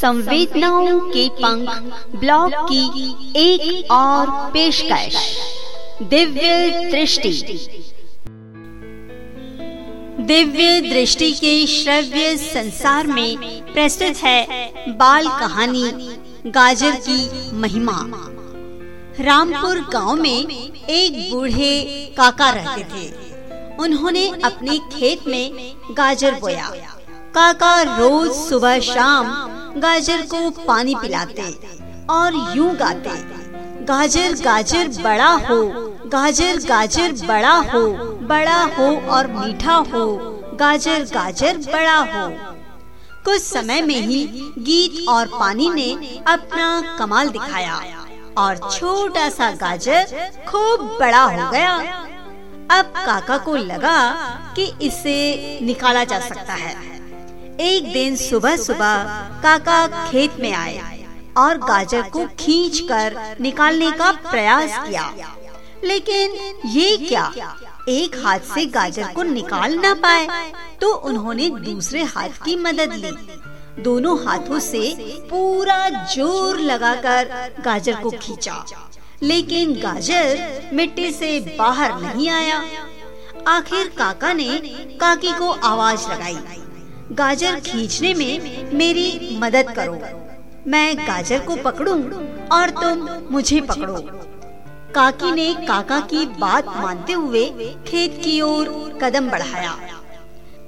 संवेदनाओं के पंख ब्लॉग की एक और पेशकश। दिव्य दृष्टि। दिव्य दृष्टि के श्रव्य संसार में प्रस्तुत है बाल कहानी गाजर की महिमा। रामपुर गाँव में एक बूढ़े काका रहते थे। उन्होंने अपने खेत में गाजर बोया। काका रोज सुबह शाम गाजर को पानी पिलाते और यूँ गाते। गाजर गाजर बड़ा हो, गाजर गाजर बड़ा हो बड़ा हो और मीठा हो, गाजर गाजर बड़ा हो। कुछ समय में ही गीत और पानी ने अपना कमाल दिखाया और छोटा सा गाजर खूब बड़ा हो गया। अब काका को लगा कि इसे निकाला जा सकता है। एक दिन सुबह सुबह काका खेत में आए और गाजर को खींचकर निकालने का प्रयास किया। लेकिन ये क्या? एक हाथ से गाजर को निकाल ना पाए तो उन्होंने दूसरे हाथ की मदद ली। दोनों हाथों से पूरा ज़ोर लगाकर गाजर को खींचा। लेकिन गाजर मिट्टी से बाहर नहीं आया। आखिर काका ने काकी को आवाज़ लगाई। गाजर खींचने में मेरी मदद करो। मैं गाजर को पकड़ूं और तुम मुझे पकड़ो। काकी ने काका की बात मानते हुए खेत की ओर कदम बढ़ाया।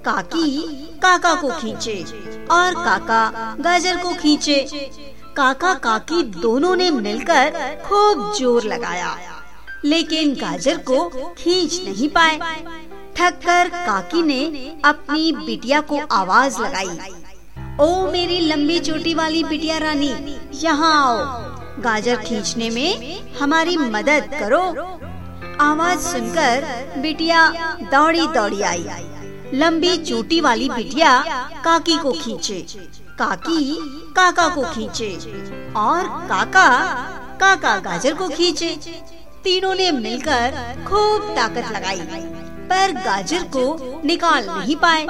काकी काका को खींचे और काका गाजर को खींचे। काका काकी दोनों ने मिलकर खूब ज़ोर लगाया, लेकिन गाजर को खींच नहीं पाए। थक कर काकी ने अपनी बिटिया को आवाज़ लगाई। ओ मेरी लंबी चोटी वाली बिटिया रानी, यहाँ आओ। गाजर खींचने में हमारी मदद करो। आवाज़ सुनकर बिटिया दौड़ी दौड़ी आई। लंबी चोटी वाली बिटिया काकी को खींचे। काकी काका को खींचे और काका काका गाजर को खींचे। तीनों ने मिलकर खूब ताकत लगाई। पर गाजर को निकाल नहीं पाए।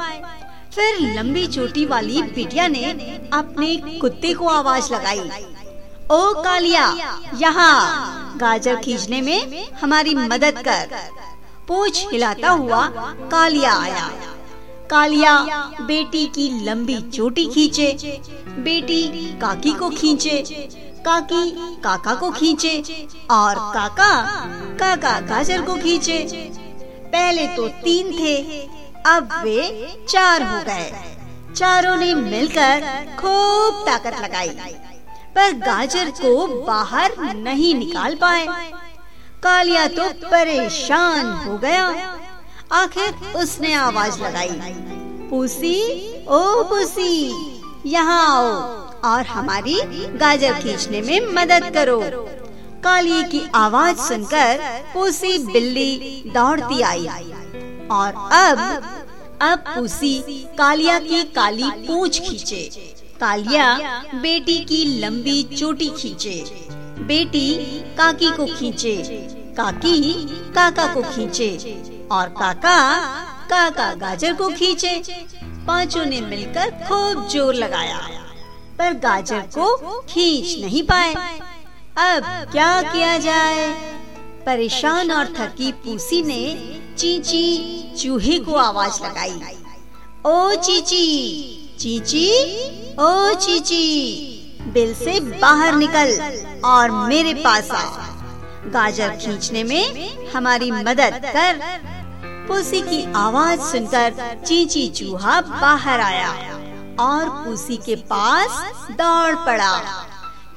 फिर लंबी चोटी वाली बिटिया ने अपने कुत्ते को आवाज़ लगाई, ओ कालिया, यहाँ गाजर खींचने में हमारी मदद कर। पूछ हिलाता हुआ कालिया आया। कालिया बेटी की लंबी चोटी खींचे। बेटी काकी को खींचे। काकी काका को खींचे और काका काका गाजर को खींचे। पहले तो तीन थे, अब वे चार हो गए। चारों ने मिलकर खूब ताकत लगाई, पर गाजर को बाहर नहीं निकाल पाए। कालिया तो परेशान हो गया। आखिर उसने आवाज़ लगाई, पूसी, ओ पूसी, यहाँ आओ और हमारी गाजर खींचने में मदद करो। काली की आवाज़ सुनकर पूसी बिल्ली दौड़ती आई। और अब अब पूसी कालिया की काली पूंछ खींचे। कालिया बेटी की लंबी चोटी खींचे। बेटी काकी को खींचे। काकी काका को खींचे। और काका काका गाजर को खींचे। पाँचों ने मिलकर खूब ज़ोर लगाया। पर गाजर को खींच नहीं पाए। अब क्या किया जाए? परेशान और थकी पूसी ने चीची चूहे को आवाज़ लगाई। ओ चीची चीची, ओ चीची, बिल से बाहर निकल और मेरे पास आ। गाजर खींचने में हमारी मदद कर। पूसी की आवाज़ सुनकर चीची चूहा बाहर आया और पूसी के पास दौड़ पड़ा।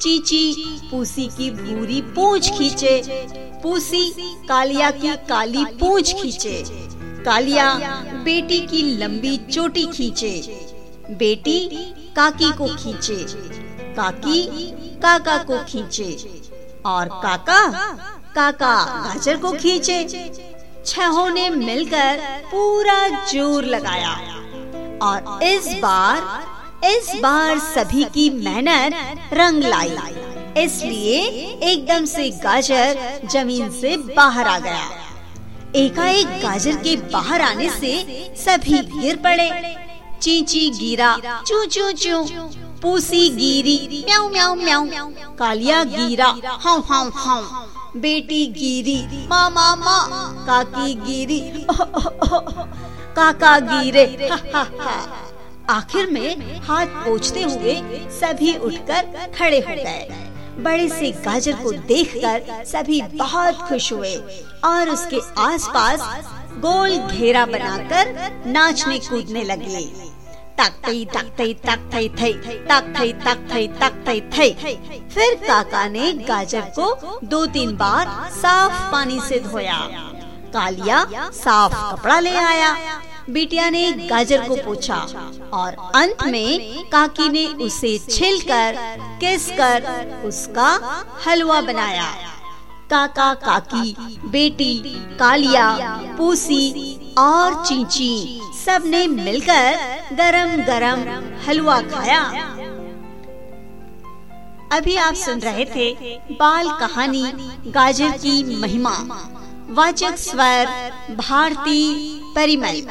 चीची, पूसी की भूरी पूछ खींचे। पूसी, कालिया की काली पूछ खींचे। कालिया, बेटी की लंबी चोटी खींचे। बेटी, काकी को खींचे। काकी, काका को खींचे। और काका काका गाजर को खींचे। छहों ने मिलकर पूरा ज़ोर लगाया। और इस बार इस बार सभी की मेहनत रंग लाई। इसलिए एकदम से गाजर ज़मीन से बाहर आ गया। एकाएक गाजर के बाहर आने से सभी गिर पड़े। चींची, गिरा, चू चू चू, पूसी, गिरी, म्याऊ म्याऊ म्याऊ, कालिया, गिरा हाँ हाँ हाँ बेटी, गिरी माँ माँ माँ काकी, गिरी, काका, गिरे आखिर में हाथ पोछते हुए सभी उठकर खड़े हो गए। बड़े से गाजर को देखकर सभी बहुत खुश हुए और उसके आसपास गोल घेरा बनाकर नाचने कूदने लगे। फिर काका ने गाजर को दो तीन बार साफ़ पानी से धोया। कालिया साफ़ कपड़ा ले आया। बिटिया ने गाजर को पूछा और अंत में काकी ने उसे छिलकर कर उसका हलवा बनाया। काका, काकी, बेटी, कालिया, पूसी और चींची सबने मिलकर गरम गरम हलवा खाया। अभी आप सुन रहे थे बाल कहानी गाजर की महिमा, वाचक स्वर, भारती परिमल।